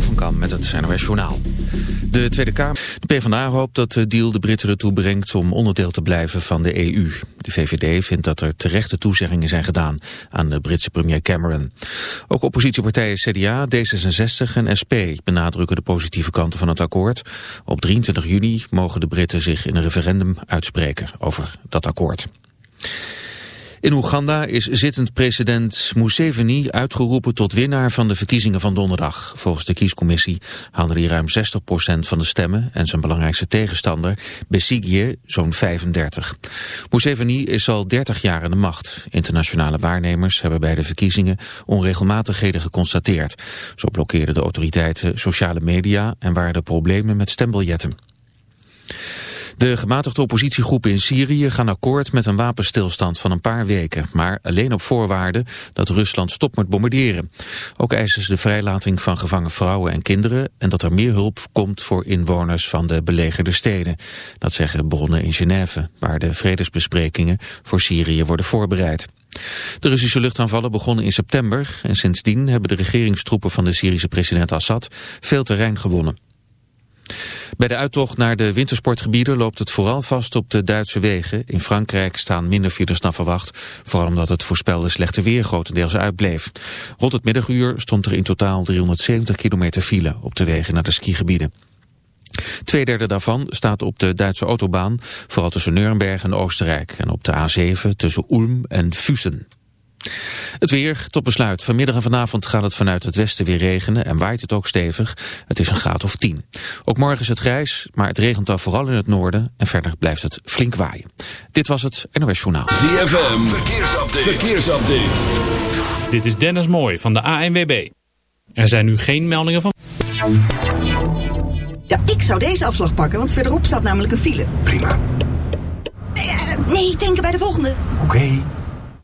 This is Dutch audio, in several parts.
Van Kam met het NOS Journaal. De Tweede Kamer, de PvdA hoopt dat de deal de Britten ertoe brengt om onderdeel te blijven van de EU. De VVD vindt dat er terechte toezeggingen zijn gedaan aan de Britse premier Cameron. Ook oppositiepartijen CDA, D66 en SP benadrukken de positieve kanten van het akkoord. Op 23 juni mogen de Britten zich in een referendum uitspreken over dat akkoord. In Oeganda is zittend president Museveni uitgeroepen tot winnaar van de verkiezingen van donderdag. Volgens de kiescommissie haalde hij ruim 60% van de stemmen en zijn belangrijkste tegenstander, Besigye, zo'n 35. Museveni is al 30 jaar aan de macht. Internationale waarnemers hebben bij de verkiezingen onregelmatigheden geconstateerd. Zo blokkeerden de autoriteiten sociale media en waren er problemen met stembiljetten. De gematigde oppositiegroepen in Syrië gaan akkoord met een wapenstilstand van een paar weken, maar alleen op voorwaarde dat Rusland stopt met bombarderen. Ook eisen ze de vrijlating van gevangen vrouwen en kinderen en dat er meer hulp komt voor inwoners van de belegerde steden. Dat zeggen bronnen in Genève, waar de vredesbesprekingen voor Syrië worden voorbereid. De Russische luchtaanvallen begonnen in september en sindsdien hebben de regeringstroepen van de Syrische president Assad veel terrein gewonnen. Bij de uittocht naar de wintersportgebieden loopt het vooral vast op de Duitse wegen. In Frankrijk staan minder files dan verwacht, vooral omdat het voorspelde slechte weer grotendeels uitbleef. Rond het middaguur stond er in totaal 370 kilometer file op de wegen naar de skigebieden. Tweederde daarvan staat op de Duitse autobaan, vooral tussen Nuremberg en Oostenrijk en op de A7 tussen Ulm en Füssen. Het weer, tot besluit. Vanmiddag en vanavond gaat het vanuit het westen weer regenen en waait het ook stevig. Het is een graad of 10. Ook morgen is het grijs, maar het regent dan vooral in het noorden en verder blijft het flink waaien. Dit was het NOS Journaal. ZFM, verkeersupdate. verkeersupdate. Dit is Dennis Mooij van de ANWB. Er zijn nu geen meldingen van... Ja, ik zou deze afslag pakken, want verderop staat namelijk een file. Prima. Nee, uh, nee ik denk bij de volgende. Oké.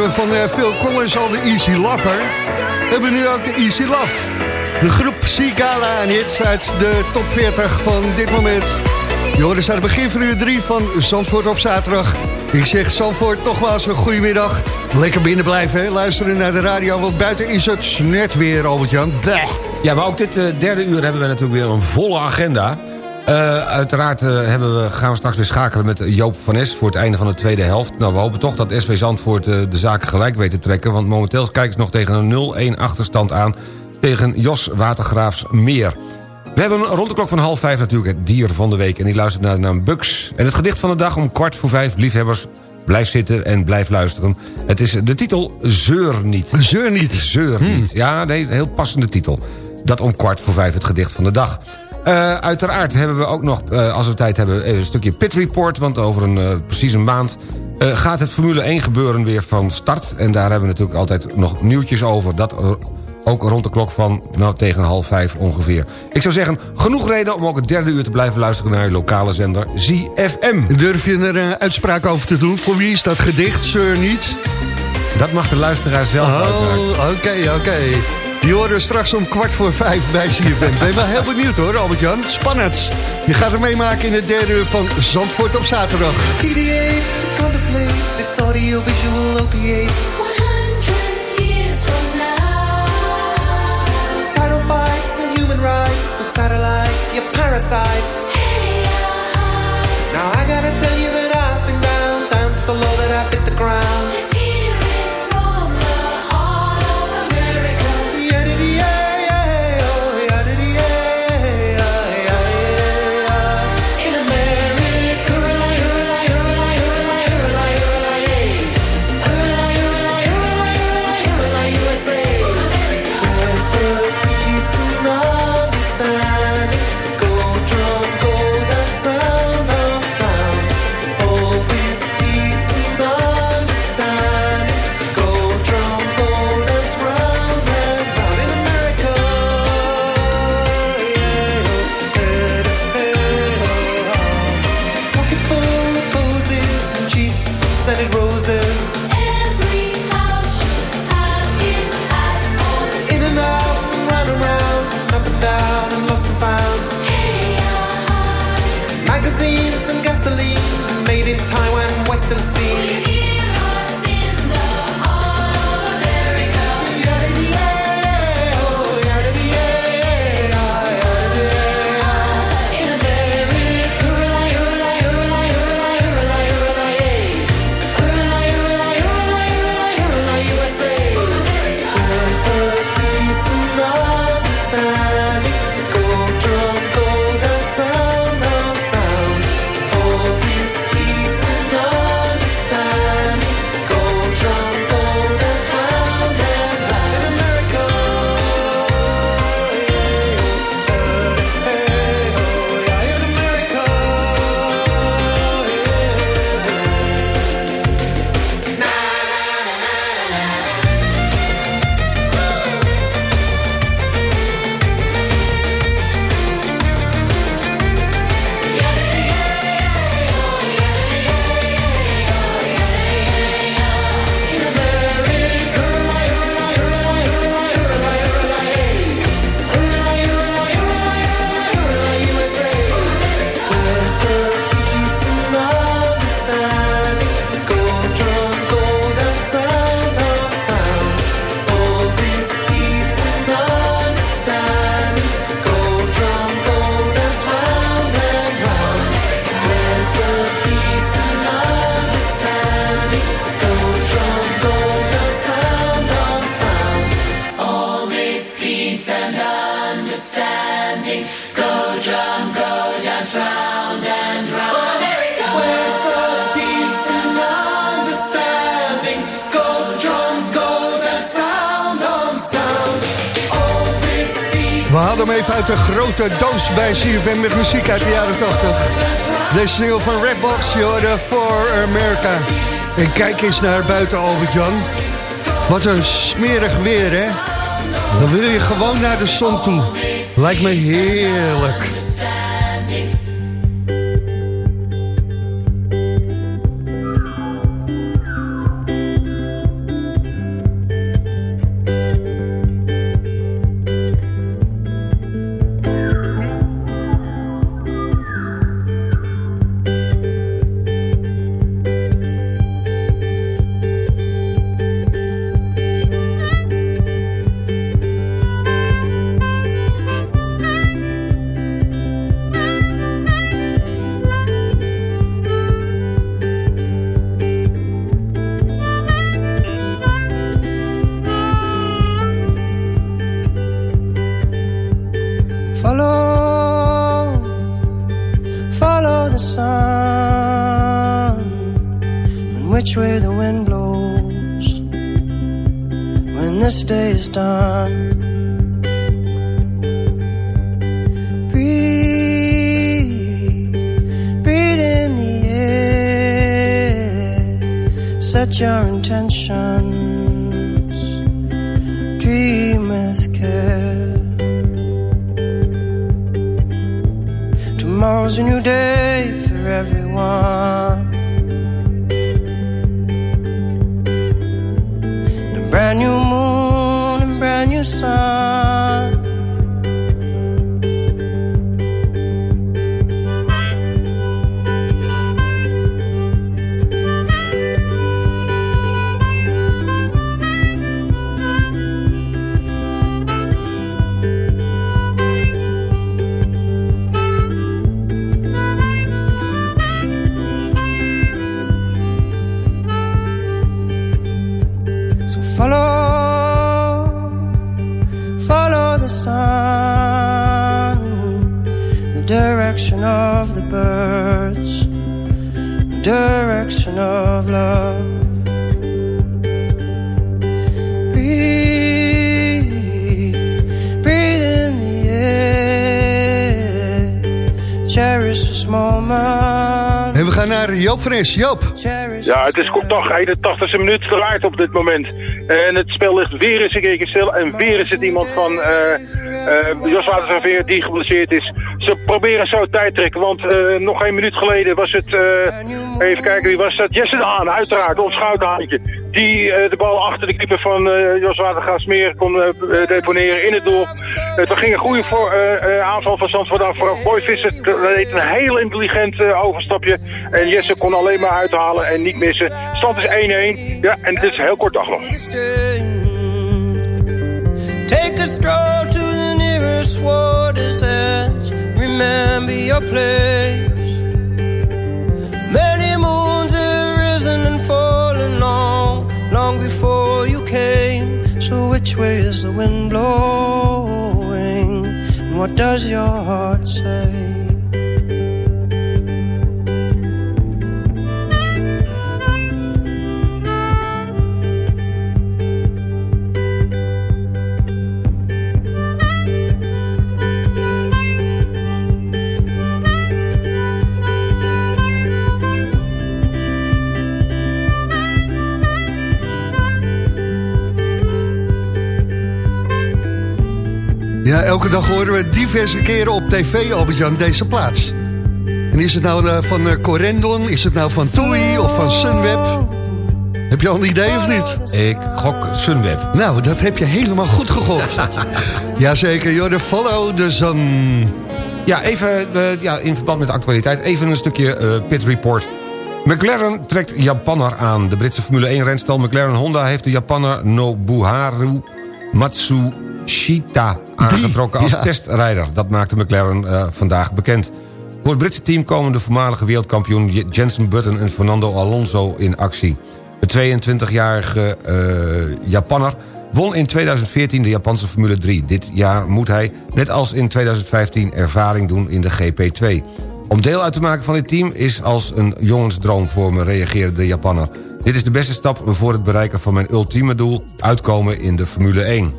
We van uh, Phil Collins al de Easy Lover. We hebben nu ook de Easy Love. De groep Sigala en hits uit de top 40 van dit moment. Joris aan het begin van uur 3 van Zandvoort op zaterdag. Ik zeg Zandvoort nogmaals een goedemiddag. Lekker binnen blijven, luisteren naar de radio, want buiten is het net weer, Albert-Jan. Ja, maar ook dit uh, derde uur hebben we natuurlijk weer een volle agenda. Uh, uiteraard uh, hebben we, gaan we straks weer schakelen met Joop van Es... voor het einde van de tweede helft. Nou, we hopen toch dat SV Zandvoort uh, de zaken gelijk weet te trekken... want momenteel kijken ze nog tegen een 0-1 achterstand aan... tegen Jos Watergraafs Meer. We hebben rond de klok van half vijf natuurlijk het dier van de week... en die luistert naar de naam Bugs. En het gedicht van de dag om kwart voor vijf, liefhebbers... Blijf zitten en blijf luisteren. Het is de titel Zeur niet. Zeur niet? Zeur hmm. niet. Ja, nee, heel passende titel. Dat om kwart voor vijf het gedicht van de dag. Uh, uiteraard hebben we ook nog, uh, als we tijd hebben, een stukje pit report. Want over een uh, precies een maand gaat het Formule 1 gebeuren weer van start. En daar hebben we natuurlijk altijd nog nieuwtjes over. Dat ook rond de klok van nou, tegen half vijf ongeveer. Ik zou zeggen, genoeg reden om ook het derde uur te blijven luisteren... naar je lokale zender ZFM. Durf je er een uitspraak over te doen? Voor wie is dat gedicht, Sir, niet? Dat mag de luisteraar zelf oh, Oké, oké. Okay, okay. Die horen straks om kwart voor vijf bij CFM. Ben wel heel benieuwd hoor, Albert-Jan. Spannend. Je gaat er meemaken in het derde uur van Zandvoort op zaterdag. TDA, to contemplate this audio-visual opiate. 100 years from now. Title fights and human rights, the satellites, your parasites. Hey, uh, now I gotta tell you that I've been down, down so low that I hit the ground. CFM met muziek uit de jaren 80. De single van Redbox, de For America. En kijk eens naar buiten, Albert-Jan. Wat een smerig weer, hè? Dan wil je gewoon naar de zon toe. Lijkt me heerlijk. Naar Joop. Ja, het is toch 81e minuut te laat op dit moment. En het spel ligt weer eens een keer stil. En weer is het iemand van eh eh Jos die geblesseerd is. Ze proberen zo tijd trekken, want eh, nog een minuut geleden was het... even kijken, wie was dat? Jesse de Haan, uiteraard, ons goudhaantje. Die eh, de bal achter de keeper van eh Jos kon eh, deponeren in het doel. Het ging een goede voor, aanval van Zandvoort aan vooraf. Boy Visser deed een heel intelligent overstapje. En Jesse kon alleen maar uithalen en niet missen. Stand is 1-1. Ja, en het is heel kort nog. Take a stroll to the nearest water's. Remember your place. Many moons have risen and fallen long, which way is the wind blowing? And what does your heart say? Elke dag horen we diverse keren op tv, Albert-Jan, deze plaats. En is het nou eh, van eh, Corendon, is het nou van TUI of van Sunweb? Heb je al een idee of niet? Ik gok Sunweb. Nou, dat heb je helemaal goed gegokt. Jazeker, joh, de follow the sun. Ja, even eh, ja, in verband met de actualiteit. Even een stukje pit report. McLaren trekt Japanner aan. De Britse Formule 1-renstal McLaren Honda heeft de Japanner Nobuharu Aangetrokken als ja. testrijder. Dat maakte McLaren eh, vandaag bekend. Voor het Britse team komen de voormalige wereldkampioen Jensen Button en Fernando Alonso in actie. De 22-jarige eh, Japanner won in 2014 de Japanse Formule 3. Dit jaar moet hij, net als in 2015, ervaring doen in de GP2. Om deel uit te maken van dit team is als een jongensdroom voor me, reageerde de Japanner. Dit is de beste stap voor het bereiken van mijn ultieme doel, uitkomen in de Formule 1.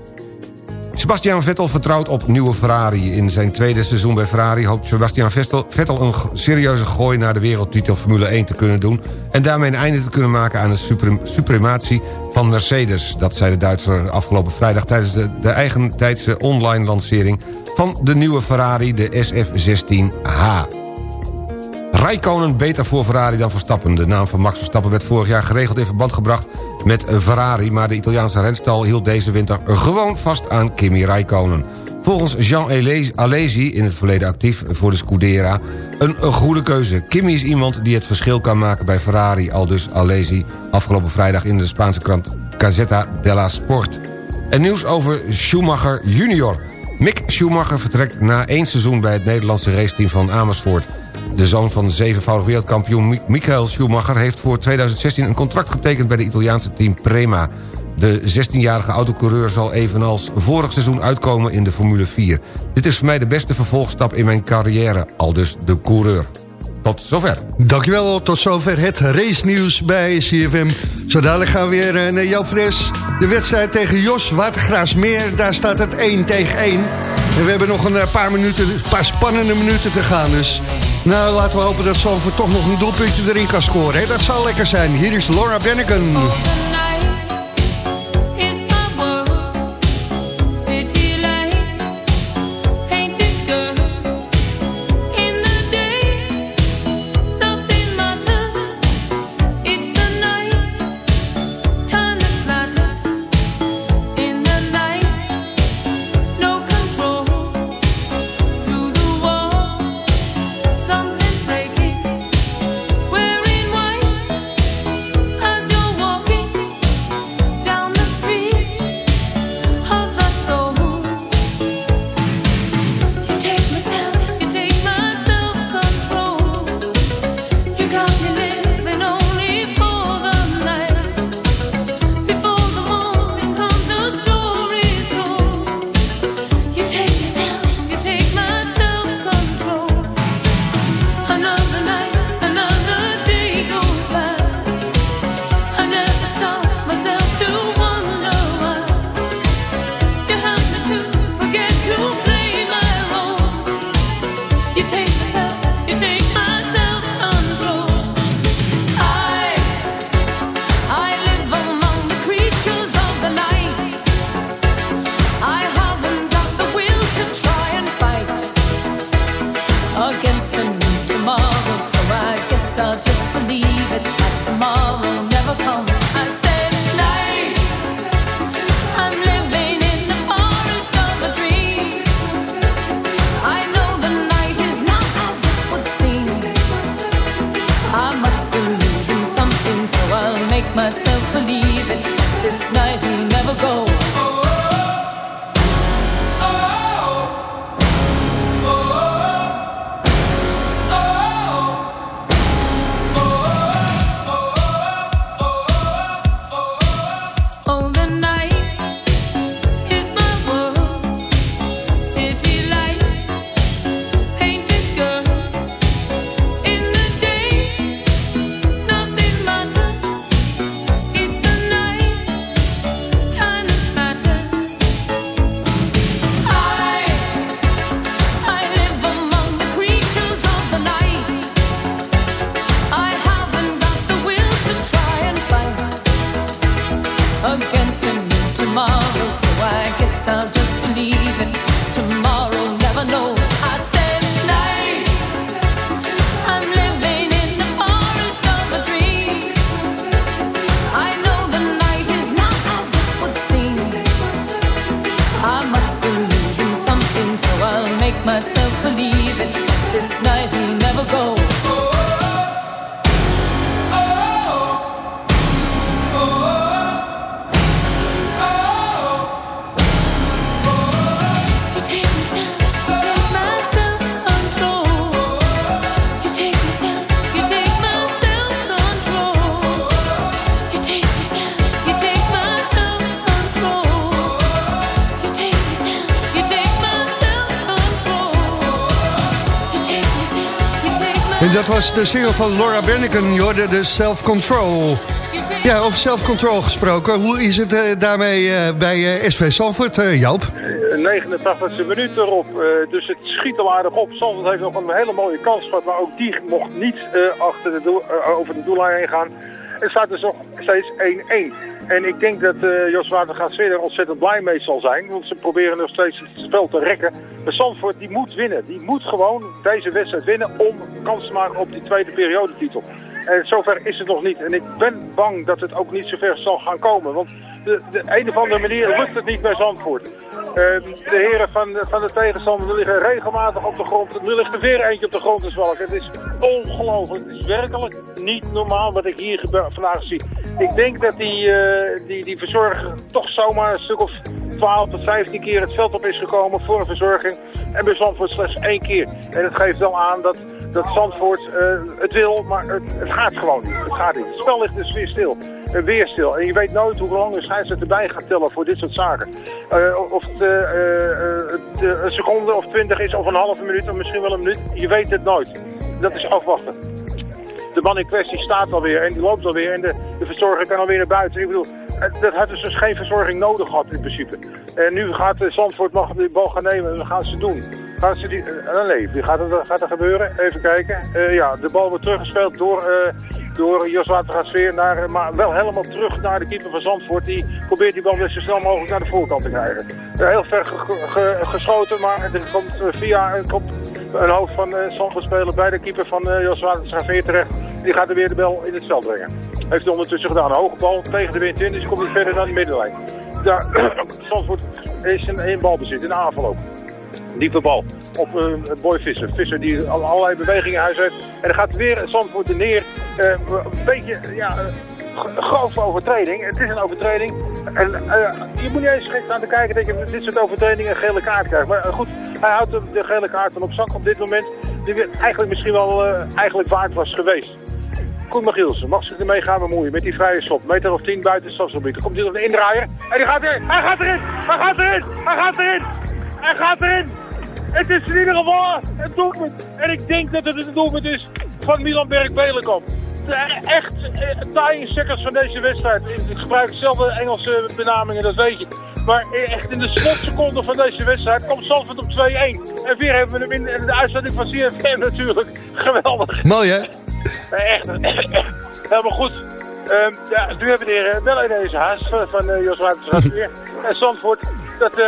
Sebastian Vettel vertrouwt op nieuwe Ferrari. In zijn tweede seizoen bij Ferrari hoopt Sebastian Vettel, een serieuze gooi naar de wereldtitel Formule 1 te kunnen doen... en daarmee een einde te kunnen maken aan de suprem- suprematie van Mercedes. Dat zei de Duitser afgelopen vrijdag tijdens de, de eigentijdse online lancering... van de nieuwe Ferrari, de SF16H. Rijkonen beter voor Ferrari dan Verstappen. De naam van Max Verstappen werd vorig jaar geregeld in verband gebracht met Ferrari... maar de Italiaanse renstal hield deze winter gewoon vast aan Kimi Räikkönen. Volgens Jean Alesi- in het verleden actief voor de Scudera... een goede keuze. Kimi is iemand die het verschil kan maken bij Ferrari... al dus Alesi afgelopen vrijdag in de Spaanse krant Gazzetta della Sport. En nieuws over Schumacher junior. Mick Schumacher vertrekt na één seizoen bij het Nederlandse raceteam van Amersfoort. De zoon van de zevenvoudig wereldkampioen Mi- Michael Schumacher... heeft voor 2016 een contract getekend bij de Italiaanse team Prema. De 16-jarige autocoureur zal evenals vorig seizoen uitkomen in de Formule 4. Dit is voor mij de beste vervolgstap in mijn carrière, aldus de coureur. Tot zover. Dankjewel, tot zover het race nieuws bij CFM. Zo dadelijk gaan we weer eh, naar Joop Fres. De wedstrijd tegen Jos Watergraasmeer, daar staat het 1 tegen 1. En we hebben nog een eh, paar, minuten, een paar spannende minuten te gaan. Dus nou, laten we hopen dat Zalvoort toch nog een doelpuntje erin kan scoren. Hè? Dat zal lekker zijn. Hier is Laura Benneken. Dat was de single van Laura Benneken, je de Self Control. Ja, over Self Control gesproken. Hoe is het eh, daarmee eh, bij eh, SV Sanford, Joop? 89e minuut erop. dus het schiet al aardig op. Zandvoort heeft nog een hele mooie kans gehad. Maar ook die mocht niet achter de doel- over de doellijn heen gaan. Het staat dus nog steeds 1-1. En ik denk dat eh Jos Watergaasveer er ontzettend blij mee zal zijn. Want ze proberen nog steeds het spel te rekken. Maar Zandvoort die moet winnen. Die moet gewoon deze wedstrijd winnen om kans te maken op die tweede periodetitel. En zover is het nog niet. En ik ben bang dat het ook niet zover zal gaan komen. Want de, de een of andere manier lukt het niet bij Zandvoort. Ehm, de heren van, van de tegenstander liggen regelmatig op de grond. Nu ligt er weer eentje op de grond te zwalken. Het is ongelooflijk. Het is werkelijk niet normaal wat ik hier vandaag zie. Ik denk dat die, eh, die, die verzorger toch zomaar een stuk of 12 tot 15 keer het veld op is gekomen voor een verzorging. En bij Zandvoort slechts één keer. En het geeft wel aan dat, dat Zandvoort eh, het wil, maar het gaat gewoon niet. Het gaat niet. Het spel ligt dus weer stil. Weer stil. En je weet nooit hoe lang de scheidsrechter erbij gaat tellen voor dit soort zaken. Eh, of het eh, het, eh, een seconde of twintig is of een halve minuut of misschien wel een minuut. Je weet het nooit. dat is afwachten. De man in kwestie staat alweer en die loopt alweer en de, de verzorger kan alweer naar buiten. Ik bedoel, eh, dat had dus, dus geen verzorging nodig gehad in principe. En nu gaat uh, Zandvoort mag de bal gaan nemen en dan gaan ze doen. Gaan ze die, uh, nee, wie gaat er, gaat er gebeuren? Even kijken. Ja, de bal wordt teruggespeeld door, uh, door Jos Watergaasveer, naar, maar wel helemaal terug naar de keeper van Zandvoort. Die probeert die bal weer zo snel mogelijk naar de voorkant te krijgen. heel ver ge ge geschoten, maar er komt via een, komt een hoofd van uh, spelen bij de keeper van Jos Watergaasveer terecht. Die gaat er weer de bal in het veld brengen. Heeft hij ondertussen gedaan. Een hoge bal tegen de wind in, dus komt niet verder dan de middenlijn. Daar, is een, een balbezit, een aanval ook. Diepe bal op uh, Boy Visser. Visser die allerlei bewegingen in huis heeft. En dan gaat weer Zandvoort er neer. Uh, een beetje, ja, uh, grove overtreding. Het is een overtreding. En je moet niet eens aan te kijken dat je dit soort overtredingen een gele kaart krijgt. Maar goed, hij houdt de, de gele kaart dan op zak op dit moment. Die eigenlijk misschien wel eigenlijk waard was geweest. Koen Magielsen mag zich ermee gaan bemoeien met die vrije schop. Meter of 10 buiten het komt hij op een indraaier. En die gaat erin. Hij gaat erin. Hij gaat erin. Hij gaat erin. Hij gaat erin. Het is in ieder geval een doelpunt. En ik denk dat het een doelpunt is van Milan Berg-Belenkamp. Echt dying seconds van deze wedstrijd. Ik gebruik dezelfde Engelse benamingen, dat weet je. Maar echt in de slotseconden van deze wedstrijd komt Zandvoort op 2-1. En weer hebben we hem in de uitzending van CFM natuurlijk. Geweldig. Mooi hè? Echt, helemaal goed. Um, ja, nu hebben we weer wel in deze haast van, uh, Jos weer. en Zandvoort, dat... Uh,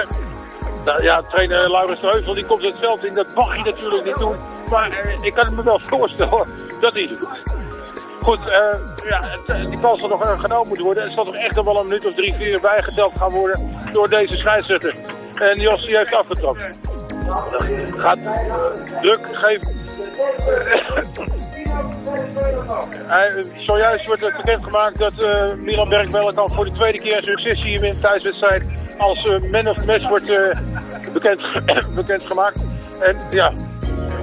nou ja, trainer Laurens de Heuvel die komt het veld in. Dat mag hij natuurlijk niet doen. Maar uh, ik kan me wel voorstellen dat hij het doet. Goed, uh, ja, die bal zal nog genomen moeten worden. Er zal toch echt nog wel een minuut of drie, vier bijgeteld gaan worden door deze scheidsrechter. En Jos die heeft afgetrapt. Gaat druk geven. Zojuist wordt het bekendgemaakt dat uh, Milan Bergmellenkamp voor de tweede keer in successie in een thuiswedstrijd als uh, man of match wordt bekend, bekendgemaakt. En ja,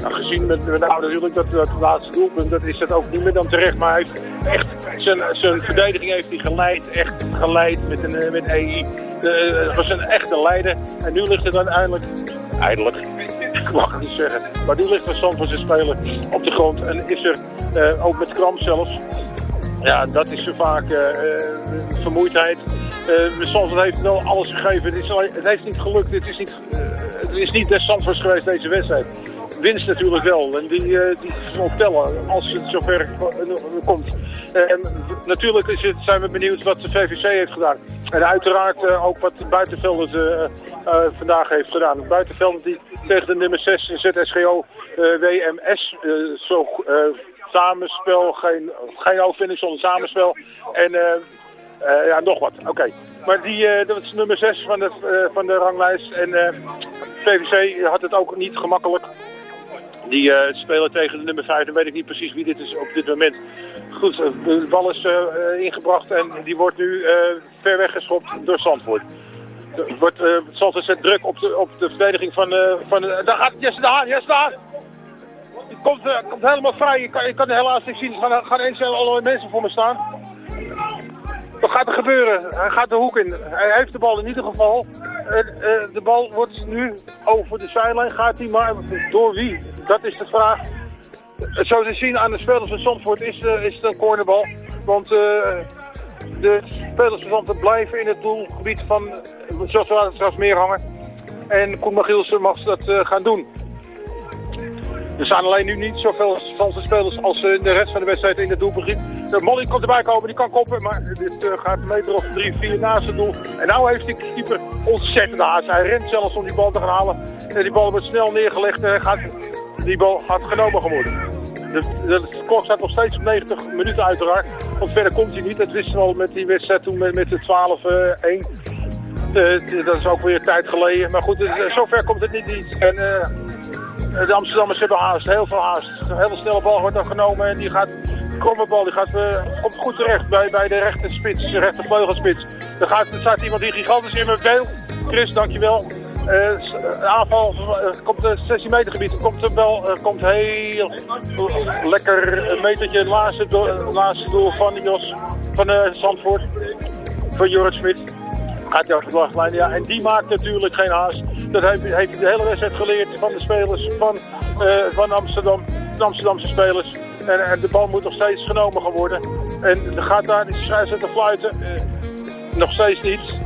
nou, gezien met, met name natuurlijk dat, dat laatste doelpunt, dat is dat ook niet meer dan terecht. Maar heeft echt, zijn, zijn verdediging heeft hij geleid, echt geleid met, een, met EI. Het was een echte leider. En nu ligt het dan eindelijk, eindelijk, ik mag het niet zeggen. Maar nu ligt er soms van zijn speler op de grond. En is er, uh, ook met kramp zelfs, ja, dat is zo vaak uh, vermoeidheid. Uh, Zandvoort heeft wel alles gegeven. Het, is, het heeft niet gelukt. Het is niet, uh, het is niet des Zandvoorts geweest deze wedstrijd. Winst natuurlijk wel. En die, uh, die zal tellen als het zover komt. En natuurlijk is het, zijn we benieuwd wat de VVC heeft gedaan. En uiteraard ook wat Buitenveldert vandaag heeft gedaan. Buitenveldert die tegen de nummer 6 ZSGO WMS zo samenspel, geen, geen overwinning zonder samenspel. En ja, nog wat. Oké. Maar die, uh, dat is nummer 6 van de, van de ranglijst. En VVC had het ook niet gemakkelijk. Die spelen tegen de nummer 5. Dan weet ik niet precies wie dit is op dit moment. Goed, de bal is ingebracht en die wordt nu ver weggeschopt door Zandvoort. Wordt, Zandvoort zet druk op de, op de verdediging van... van daar gaat Jesse de Haan, Jesse de Haan! Die komt, komt helemaal vrij. Je kan, je kan helaas niet zien. Er gaan, gaan eens allerlei mensen voor me staan. Wat gaat er gebeuren? Hij gaat de hoek in. Hij heeft de bal in ieder geval. En, uh, de bal wordt nu over de zijlijn. Gaat hij maar door wie? Dat is de vraag. Zo te zien aan de spelers van Zandvoort is, uh, is het een cornerbal. Want de spelers van Zandvoort blijven in het doelgebied van, zoals meer hangen. En Koen Magielsen mag dat gaan doen. Er staan alleen nu niet zoveel Franse spelers als de rest van de wedstrijd in het doelgebied. De Molly komt erbij komen, die kan koppen, maar dit uh, gaat een meter of drie, vier naast het doel. En nou heeft die keeper ontzettend haast. Hij rent zelfs om die bal te gaan halen. En die bal wordt snel neergelegd en gaat, die bal gaat genomen geworden. De, de staat nog steeds op 90 minuten uiteraard. Want verder komt hij niet. Dat wisten we al met die wedstrijd toen met, met de 12-1. Uh, dat is ook weer tijd geleden. Maar goed, zover komt het niet. niet. En de Amsterdammers hebben haast, heel veel haast. Een hele snelle bal wordt dan genomen en die gaat, kromme bal, die gaat uh, komt goed terecht bij, bij de rechter spits, de rechter vleugelspits. Er, gaat, er staat iemand die gigantisch in mijn beeld. Chris, dankjewel. Uh, aanval komt het 16 meter gebied. Komt wel, uh, komt heel lekker een metertje laatste, laatste doel van Jos van Zandvoort. Van Jorrit Smit. Gaat hij over de lachtlijn, ja. En die maakt natuurlijk geen haast. Dat heeft, de hele wedstrijd geleerd van de spelers van, van Amsterdam. de Amsterdamse spelers. En, en de bal moet nog steeds genomen gaan worden. En er gaat daar die scheidsrechter fluiten. Eh, nog steeds niet.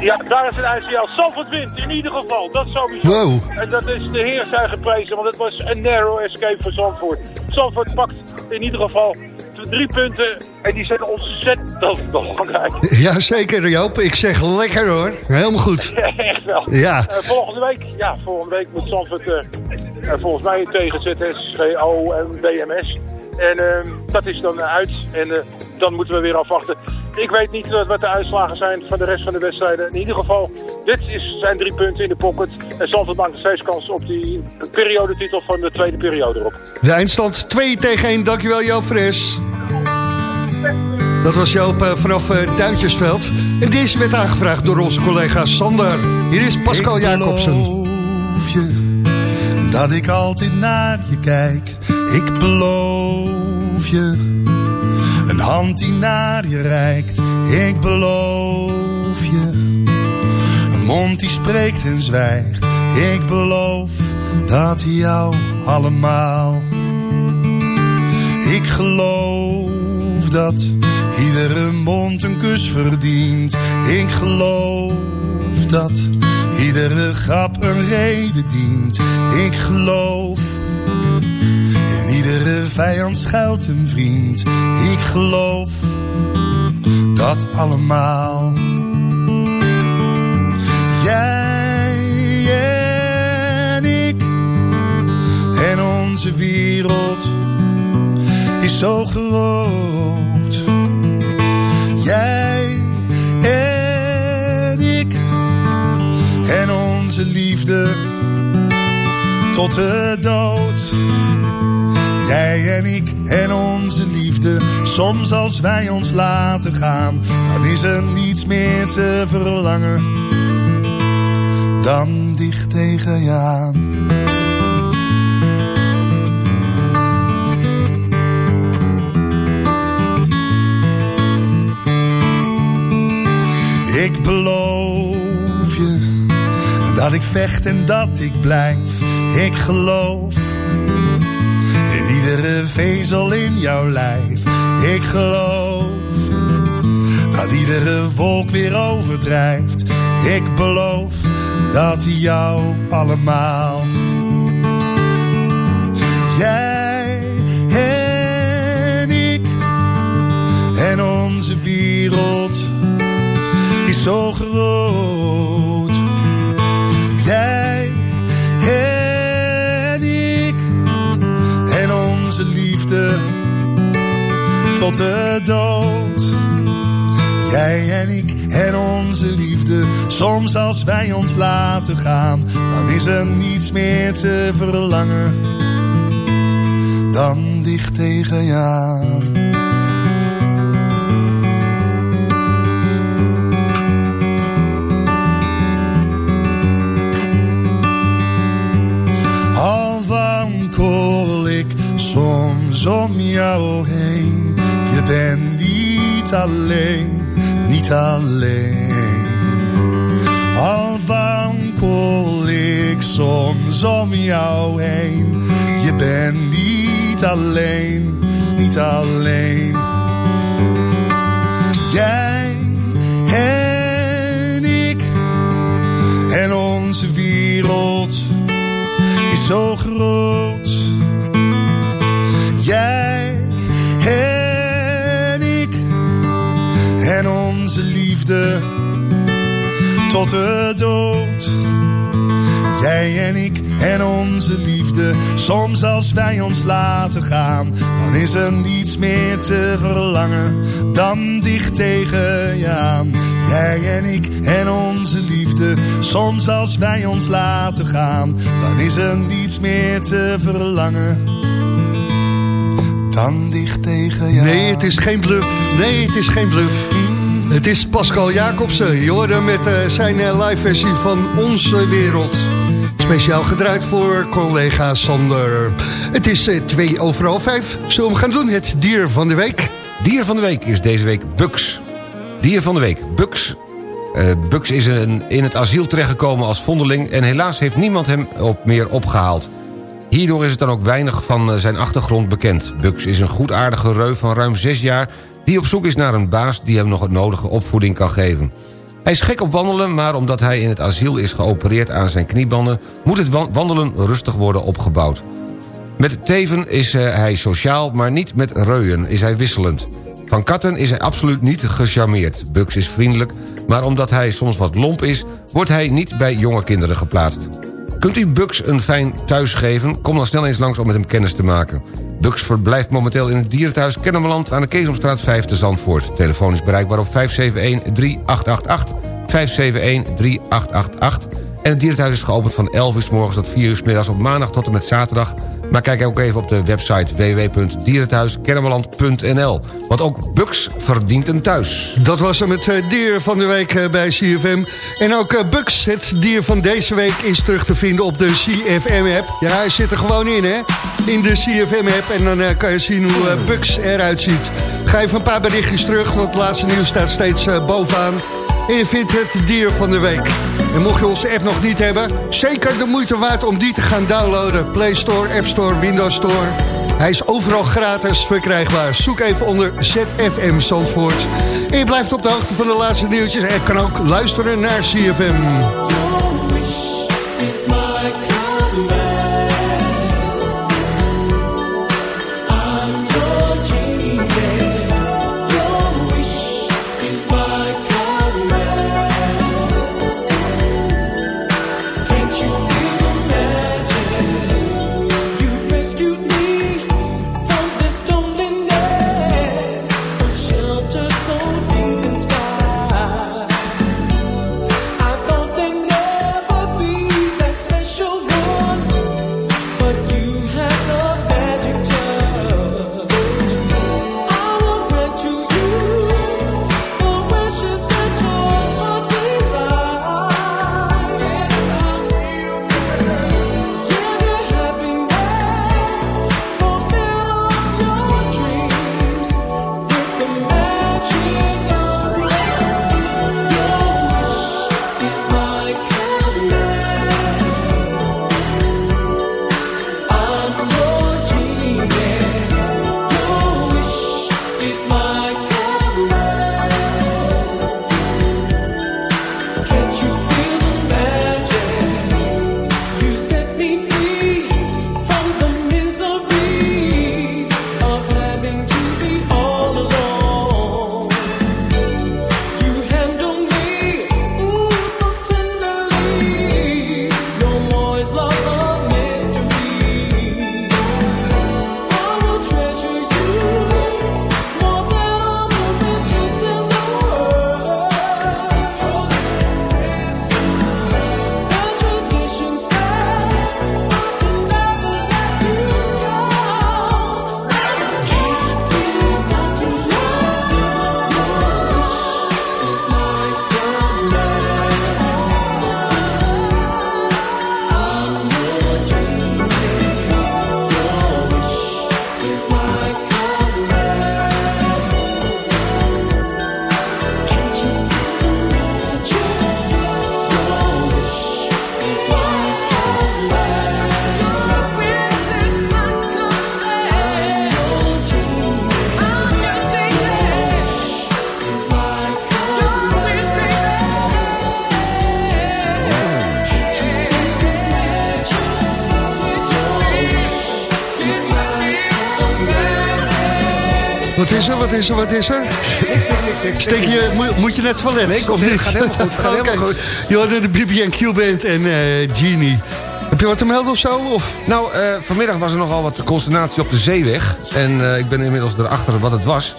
Ja, daar is het ICL. Zandvoort wint, in ieder geval. Dat sowieso. Wow. En dat is de heer zijn geprezen, want het was een narrow escape voor Zandvoort. Zandvoort pakt in ieder geval drie punten en die zijn ontzettend belangrijk. Ja, zeker Joop. Ik zeg lekker hoor. Helemaal goed. Echt wel. Ja. Eh, volgende week, ja, volgende week moet Zandvoort eh, volgens mij tegen ZSGO en BMS. En eh, dat is dan uit en dan moeten we weer afwachten. Ik weet niet wat de uitslagen zijn van de rest van de wedstrijden. In ieder geval, dit is, zijn drie punten in de pocket. En Zandvoort maakt nog steeds kans op die periodetitel van de tweede periode erop. De eindstand 2 tegen 1. Dankjewel Joop Fres. Dat was Joop eh, vanaf eh, Duintjesveld. En deze werd aangevraagd door onze collega Sander. Hier is Pascal Ik Jacobsen. beloof je dat ik altijd naar je kijk. Ik beloof je een hand die naar je reikt. Ik beloof je een mond die spreekt en zwijgt. Ik beloof dat jou allemaal. Ik geloof dat iedere mond een kus verdient. Ik geloof dat iedere grap een reden dient. Ik geloof iedere vijand schuilt een vriend. Ik geloof dat allemaal. Jij en ik en onze wereld is zo groot. Jij en ik en onze liefde tot de dood. Jij en ik en onze liefde, soms als wij ons laten gaan, dan is er niets meer te verlangen dan dicht tegen je aan. Ik beloof je dat ik vecht en dat ik blijf. Ik geloof in iedere vezel in jouw lijf. Ik geloof dat iedere wolk weer overdrijft. Ik beloof dat jou allemaal. Jij en ik en onze wereld is zo groot. Tot de dood. Jij en ik en onze liefde, soms als wij ons laten gaan, dan is er niets meer te verlangen dan dicht tegen je om jou heen. Je bent niet alleen, niet alleen. Al wankel ik soms om jou heen. Je bent niet alleen, niet alleen. Jij en ik en onze wereld is zo groot. Tot de dood. Jij en ik en onze liefde, soms als wij ons laten gaan, dan is er niets meer te verlangen dan dicht tegen je aan. Jij en ik en onze liefde, soms als wij ons laten gaan, dan is er niets meer te verlangen dan dicht tegen je Nee, het is geen bluff. Nee, het is geen bluff. Het is Pascal Jacobsen. Je hoorde met eh, zijn eh, live versie van Onze Wereld. Speciaal gedraaid voor collega Sander. Het is eh, twee over half vijf. Zullen we gaan doen? Het dier van de week. Dier van de week is deze week Buks. Dier van de week. Eh Buks is een, in het asiel terechtgekomen als vondeling... en helaas heeft niemand hem op meer opgehaald. Hierdoor is het dan ook weinig van zijn achtergrond bekend. Bucks is een goedaardige reu van ruim 6 jaar... die op zoek is naar een baas die hem nog het nodige opvoeding kan geven. Hij is gek op wandelen, maar omdat hij in het asiel is geopereerd aan zijn kniebanden... moet het wa- wandelen rustig worden opgebouwd. Met teven is eh, hij sociaal, maar niet met reuien is hij wisselend. Van katten is hij absoluut niet gecharmeerd. Bucks is vriendelijk, maar omdat hij soms wat lomp is... wordt hij niet bij jonge kinderen geplaatst. Kunt u Bucks een fijn thuis geven? Kom dan snel eens langs om met hem kennis te maken. Bucks verblijft momenteel in het dierenthuis Kennemerland... aan de Keesomstraat 5 te Zandvoort. Telefoon is bereikbaar op 571-3888, 571-3888... En het dierenthuis is geopend van 11 uur morgens tot 4 uur middags op maandag tot en met zaterdag. Maar kijk ook even op de website www.dierenthuiskennemerland.nl. Want ook Bucks verdient een thuis. Dat was hem het eh, dier van de week eh, bij CFM. En ook eh, Bucks, het dier van deze week, is terug te vinden op de CFM-app. Ja, hij zit er gewoon in, hè? In de CFM-app. En dan kan je zien hoe Bucks eruit ziet. Ga even een paar berichtjes terug, want het laatste nieuws staat steeds bovenaan. En je vindt het dier van de week. En mocht je onze app nog niet hebben, zeker de moeite waard om die te gaan downloaden. Play Store, App Store, Windows Store. Hij is overal gratis verkrijgbaar. Zoek even onder ZFM Zandvoort. En je blijft op de hoogte van de laatste nieuwtjes. En kan ook luisteren naar CFM. Is er, wat is er, wat is er? Steek je, moet, moet je naar het toilet, Nee, ik of niet? gaat helemaal goed, gaat helemaal goed. Je hoorde de BB&Q Band en eh, Genie. Heb je wat te melden of zo? Of? Nou, eh, vanmiddag was er nogal wat consternatie op de zeeweg. En eh, ik ben inmiddels erachter wat het was.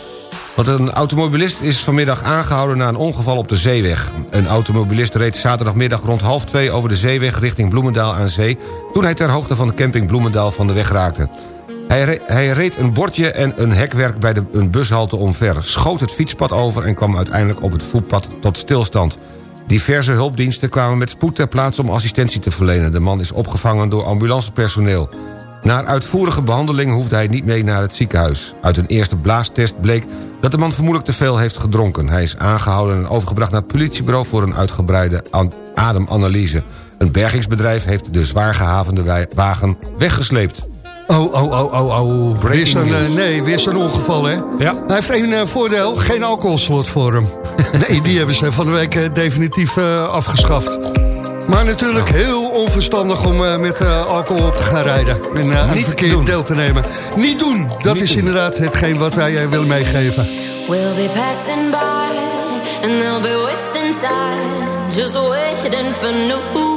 Want een automobilist is vanmiddag aangehouden na een ongeval op de zeeweg. Een automobilist reed zaterdagmiddag rond half twee over de zeeweg richting Bloemendaal aan zee... toen hij ter hoogte van de camping Bloemendaal van de weg raakte. Hij, re- hij reed een bordje en een hekwerk bij de, een bushalte omver... schoot het fietspad over en kwam uiteindelijk op het voetpad tot stilstand. Diverse hulpdiensten kwamen met spoed ter plaatse om assistentie te verlenen. De man is opgevangen door ambulancepersoneel. Na uitvoerige behandeling hoefde hij niet mee naar het ziekenhuis. Uit een eerste blaastest bleek dat de man vermoedelijk te veel heeft gedronken. Hij is aangehouden en overgebracht naar het politiebureau... voor een uitgebreide an- ademanalyse. Een bergingsbedrijf heeft de zwaar gehavende wagen weggesleept. Oh, oh, oh, oh, oh. Weer zo'n, eh, news. nee, weer zo'n ongeval, hè? Ja. Hij heeft één eh, voordeel, geen alcoholslot voor hem. nee, die hebben ze van de week eh, definitief afgeschaft. Maar natuurlijk heel onverstandig om met alcohol op te gaan rijden. En aan het Niet verkeer doen. deel te nemen. Niet doen, dat Niet is doen. inderdaad hetgeen wat wij willen meegeven. We'll be passing by, and they'll be wasting time, just waiting for new.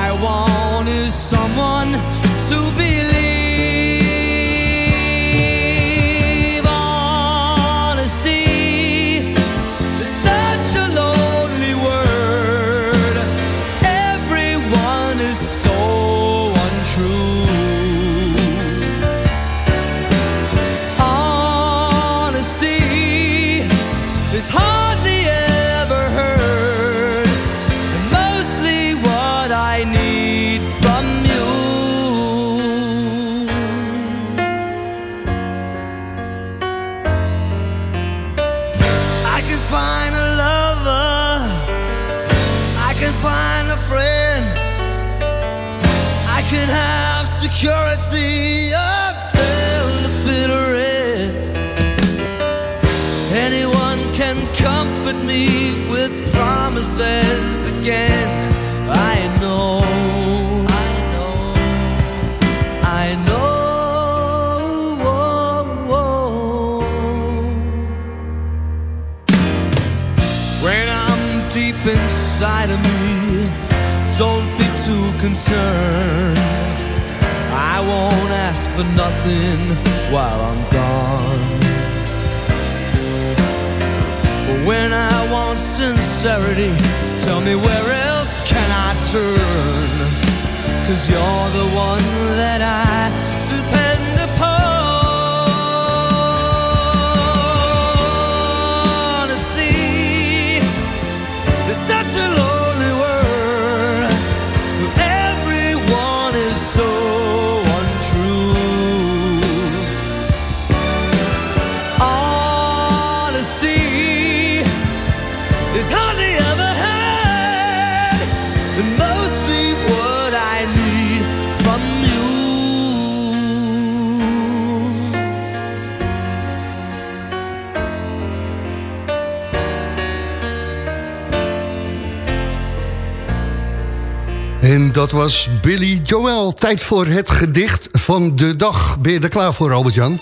Joel. Tijd voor het gedicht van de dag. Ben je er klaar voor, Albert-Jan?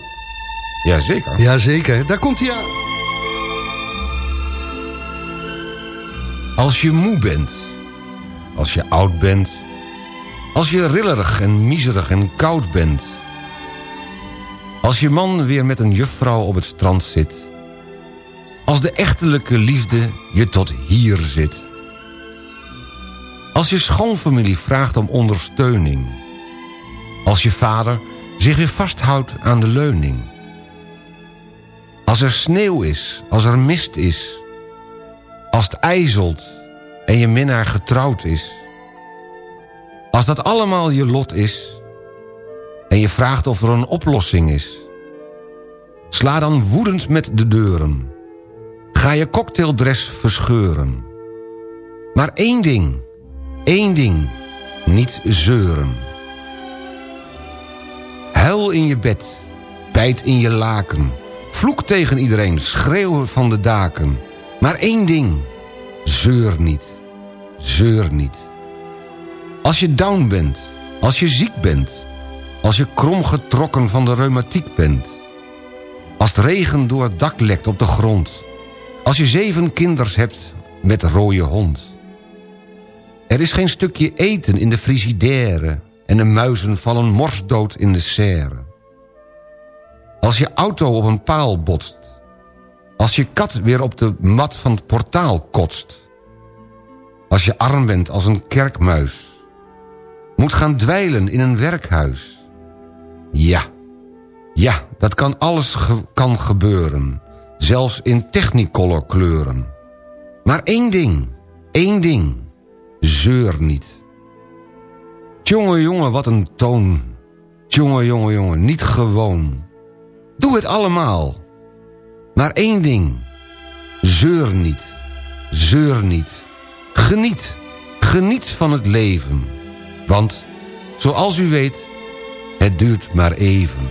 Jazeker. Jazeker, daar komt hij aan. Als je moe bent, als je oud bent... als je rillerig en miserig en koud bent... als je man weer met een juffrouw op het strand zit... als de echtelijke liefde je tot hier zit... als je schoonfamilie vraagt om ondersteuning... als je vader zich weer vasthoudt aan de leuning... als er sneeuw is, als er mist is... Als het ijzelt en je minnaar getrouwd is. Als dat allemaal je lot is. En je vraagt of er een oplossing is. Sla dan woedend met de deuren. Ga je cocktaildress verscheuren. Maar één ding, één ding, niet zeuren. Huil in je bed, bijt in je laken. Vloek tegen iedereen, schreeuw van de daken. Maar één ding, zeur niet, zeur niet. Als je down bent, als je ziek bent... als je kromgetrokken van de reumatiek bent... als het regen door het dak lekt op de grond... als je zeven kinders hebt met rode hond... Er is geen stukje eten in de frigidaire... en de muizen vallen morsdood in de serre. Als je auto op een paal botst... Als je kat weer op de mat van het portaal kotst. Als je arm bent als een kerkmuis. Moet gaan dweilen in een werkhuis. Ja, ja, dat kan alles kan gebeuren. Zelfs in technicolor kleuren. Maar één ding, één ding. Zeur niet. Tjonge jongen, wat een toon. Tjonge jongen jongen, niet gewoon. Doe het allemaal. Maar één ding. Zeur niet. Zeur niet. Geniet. Geniet van het leven. Want, zoals u weet, het duurt maar even.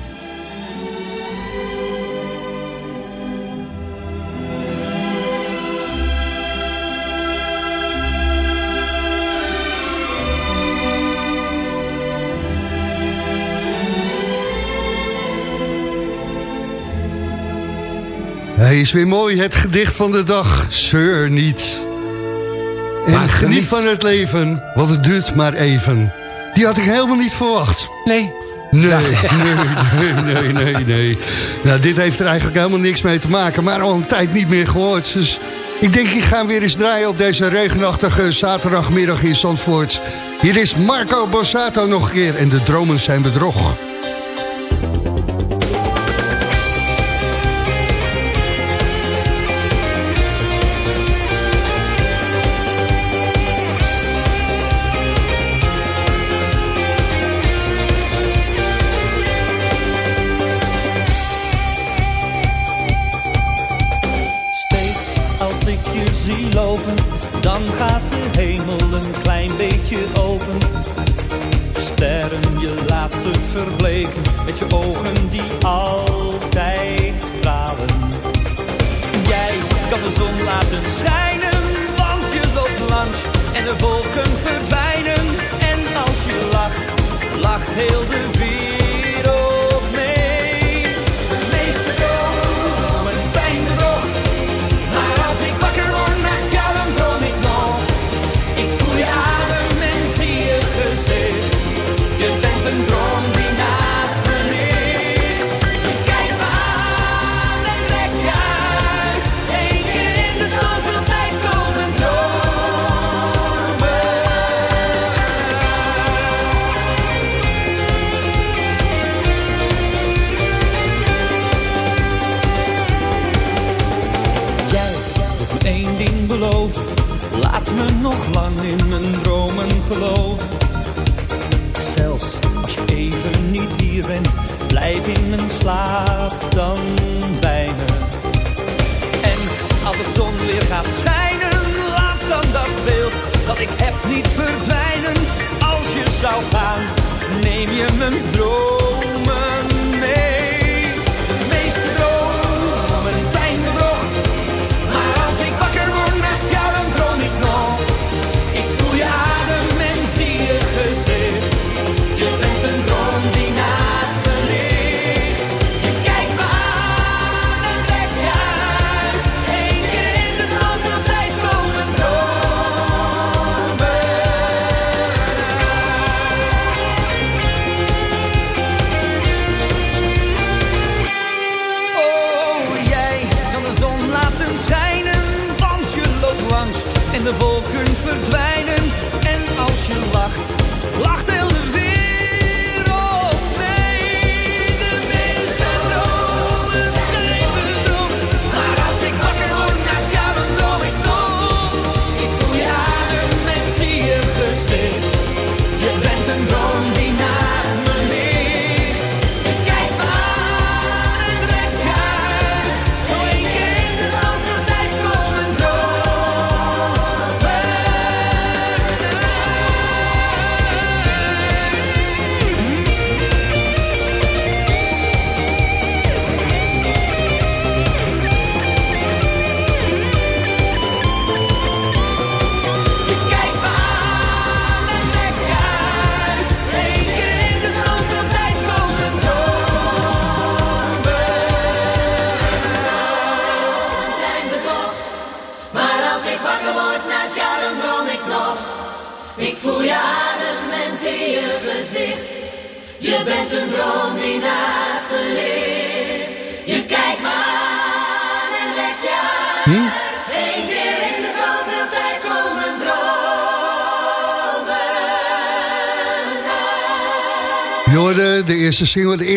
Hij is weer mooi, het gedicht van de dag. Zeur niet. En maar geniet. van het leven, want het duurt maar even. Die had ik helemaal niet verwacht. Nee, Nee, nee, nee, nee, nee. Nou, dit heeft er eigenlijk helemaal niks mee te maken. Maar al een tijd niet meer gehoord. Dus ik denk, ik ga weer eens draaien op deze regenachtige zaterdagmiddag in Zandvoort. Hier is Marco Borsato nog een keer. En de dromen zijn bedrog.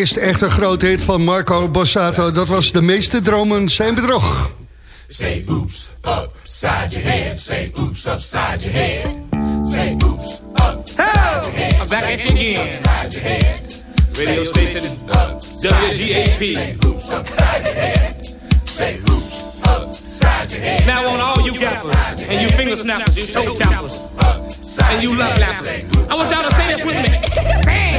Echt een grote hit van Marco Bossato, Dat was De meeste dromen zijn bedrog. Say oops upside your head. Say oops upside your head. Say oops upside your head. I'm back at you again. Upside your head. Radio station is WGAP. Say oops upside your head. Say oops upside your head. Now on all you gappers and you finger snappers, you toe tappers, and you love lappers. I want y'all to say this with me.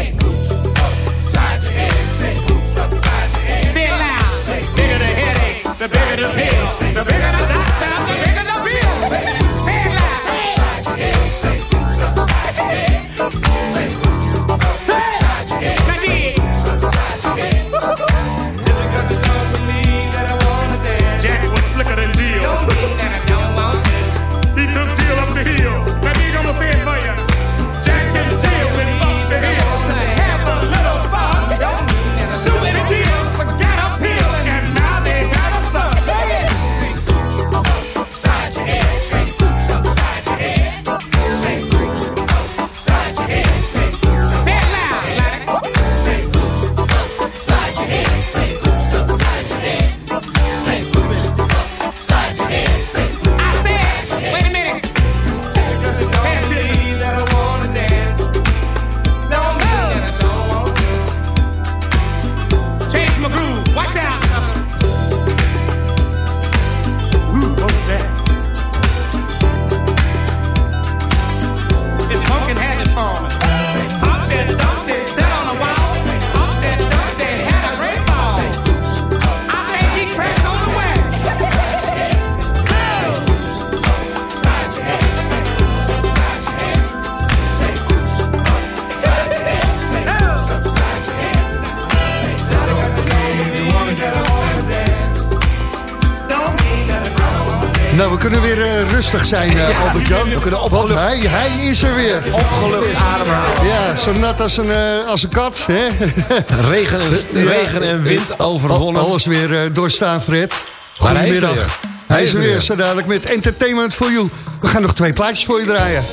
The bigger the pill. The bigger the doctor, the bigger rustig zijn, eh, Albert-Jan. we kunnen Want opgelucht- hij, hij is er weer. Opgelucht ademhalen. Ja, zo nat als een, eh, als een kat. Hè? Regen, en- regen en wind overwonnen. Alles weer eh, doorstaan, Fred. Maar hij is er weer. Hij is er weer, zo dadelijk met Entertainment for You. We gaan nog twee plaatjes voor je draaien.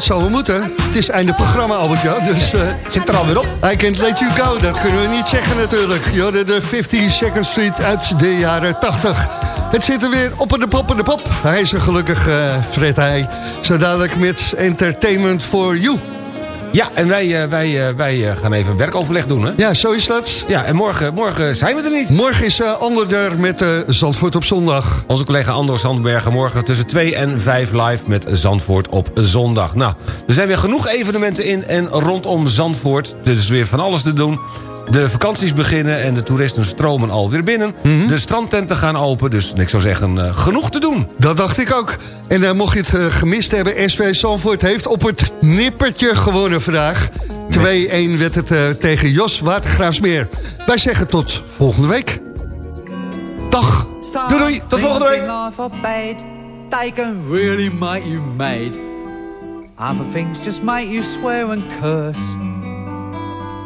Het zal wel moeten. Het is einde programma, Albert-Jan. Dus, eh Zit er alweer op. I can't let you go. Dat kunnen we niet zeggen natuurlijk. Je hoorde de 50 Second Street uit de jaren 80. Het zit er weer op en de pop en de pop. Hij is er gelukkig, eh Fred Heij. Zo dadelijk met Entertainment for You. Ja, en wij, eh, wij, eh, wij eh, gaan even werkoverleg doen, hè? Ja, zo is dat. Ja, en morgen, morgen zijn we er niet. Morgen is uh, Ander met uh, Zandvoort op zondag. Onze collega Andor Zandbergen morgen tussen 2 en 5 live met Zandvoort op zondag. Nou, er zijn weer genoeg evenementen in en rondom Zandvoort. Er is weer van alles te doen. De vakanties beginnen en de toeristen stromen alweer binnen. De strandtenten gaan open, dus ik zou zeggen, eh, genoeg te doen. Dat dacht ik ook. En uh, mocht je het uh, gemist hebben, SV Zandvoort heeft op het nippertje gewonnen vandaag. 2-1 werd het uh, tegen Jos Watergraafsmeer. Wij zeggen tot volgende week. Dag. Doei doei, tot volgende week. They can really make you mad. Other things just make you swear and curse.